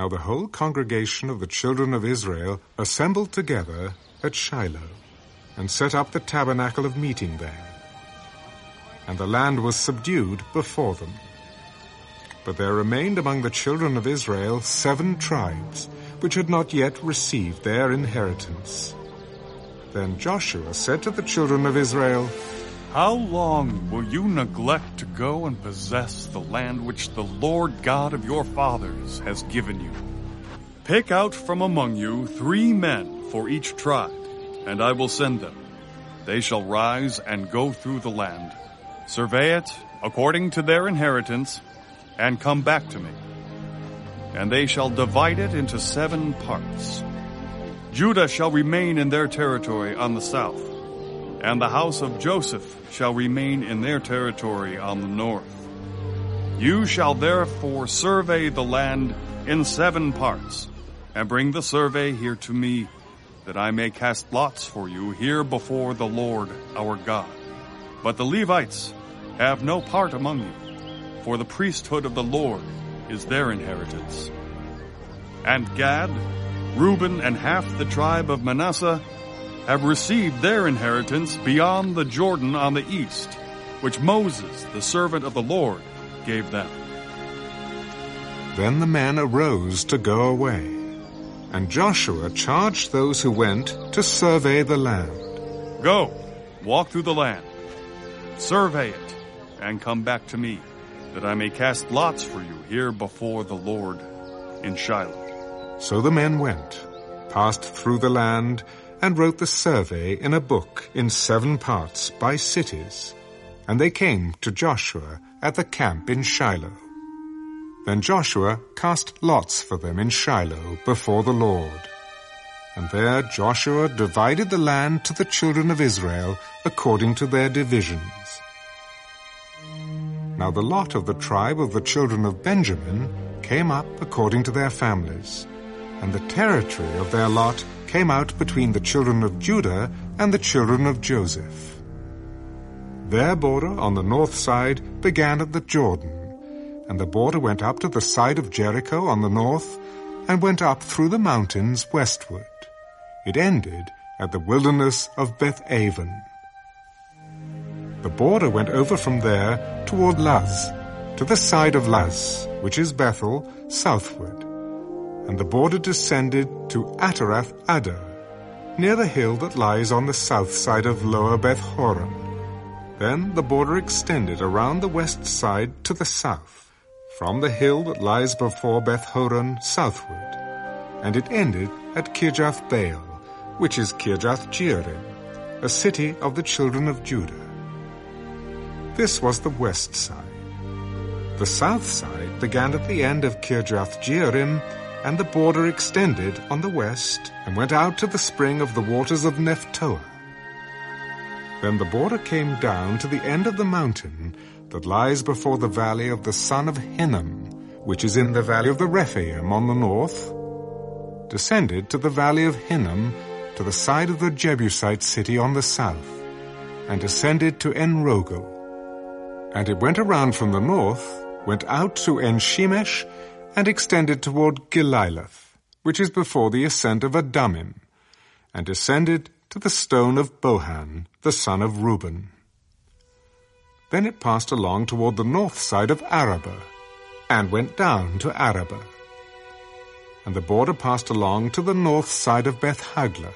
Now the whole congregation of the children of Israel assembled together at Shiloh, and set up the tabernacle of meeting there. And the land was subdued before them. But there remained among the children of Israel seven tribes, which had not yet received their inheritance. Then Joshua said to the children of Israel, How long will you neglect to go and possess the land which the Lord God of your fathers has given you? Pick out from among you three men for each tribe, and I will send them. They shall rise and go through the land, survey it according to their inheritance, and come back to me. And they shall divide it into seven parts. Judah shall remain in their territory on the south, and the house of Joseph shall remain in their territory on the north. You shall therefore survey the land in seven parts, and bring the survey here to me, that I may cast lots for you here before the Lord our God. But the Levites have no part among you, for the priesthood of the Lord is their inheritance. And Gad, Reuben, and half the tribe of Manasseh have received their inheritance beyond the Jordan on the east, which Moses, the servant of the Lord, gave them. Then the men arose to go away, and Joshua charged those who went to survey the land. Go, walk through the land, survey it, and come back to me, that I may cast lots for you here before the Lord in Shiloh. So the men went, passed through the land, and wrote the survey in a book in seven parts by cities. And they came to Joshua at the camp in Shiloh. Then Joshua cast lots for them in Shiloh before the Lord. And there Joshua divided the land to the children of Israel according to their divisions. Now the lot of the tribe of the children of Benjamin came up according to their families and the territory of their lot came out between the children of Judah and the children of Joseph. Their border on the north side began at the Jordan, and the border went up to the side of Jericho on the north, and went up through the mountains westward. It ended at the wilderness of Beth-aven. The border went over from there toward Luz, to the side of Luz, which is Bethel, southward and the border descended to Ataroth Addar, near the hill that lies on the south side of Lower Beth Horon. Then the border extended around the west side to the south, from the hill that lies before Beth Horon southward, and it ended at Kirjath Baal, which is Kirjath Jearim, a city of the children of Judah. This was the west side. The south side began at the end of Kirjath Jearim and the border extended on the west and went out to the spring of the waters of Nephtoah. Then the border came down to the end of the mountain that lies before the valley of the son of Hinnom, which is in the valley of the Rephaim on the north, descended to the valley of Hinnom to the side of the Jebusite city on the south, and descended to En-rogel. And it went around from the north, went out to En-shemesh, and extended toward Geliloth, which is before the ascent of Adummim, and descended to the stone of Bohan, the son of Reuben. Then it passed along toward the north side of Arabah, and went down to Arabah. And the border passed along to the north side of Beth Hoglah.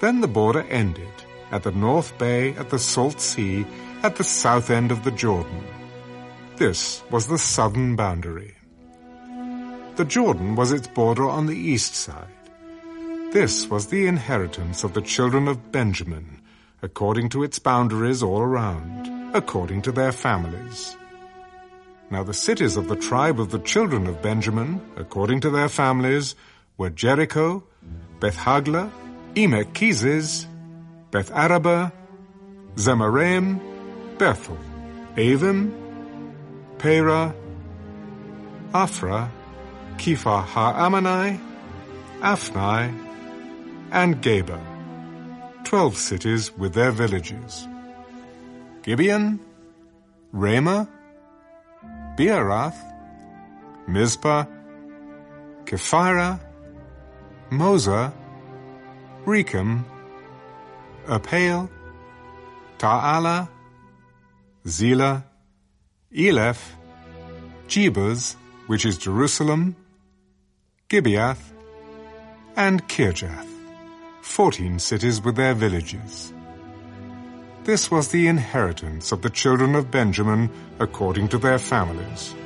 Then the border ended at the north bay at the Salt Sea at the south end of the Jordan. This was the southern boundary. The Jordan was its border on the east side. This was the inheritance of the children of Benjamin, according to its boundaries all around, according to their families. Now the cities of the tribe of the children of Benjamin, according to their families, were Jericho, Beth Hoglah, Emek Keziz, Beth Arabah, Zemaraim, Bethel, Avim, Parah, Ophrah, Chephar Haammoni, Ophni, and Geba, twelve cities with their villages. Gibeon, Ramah, Beeroth, Mizpah, Chephirah, Mozah, Rekem, Irpeel, Taralah, Zelah, Eleph, Jebus, which is Jerusalem, Gibeath, and Kirjath, fourteen cities with their villages. This was the inheritance of the children of Benjamin according to their families.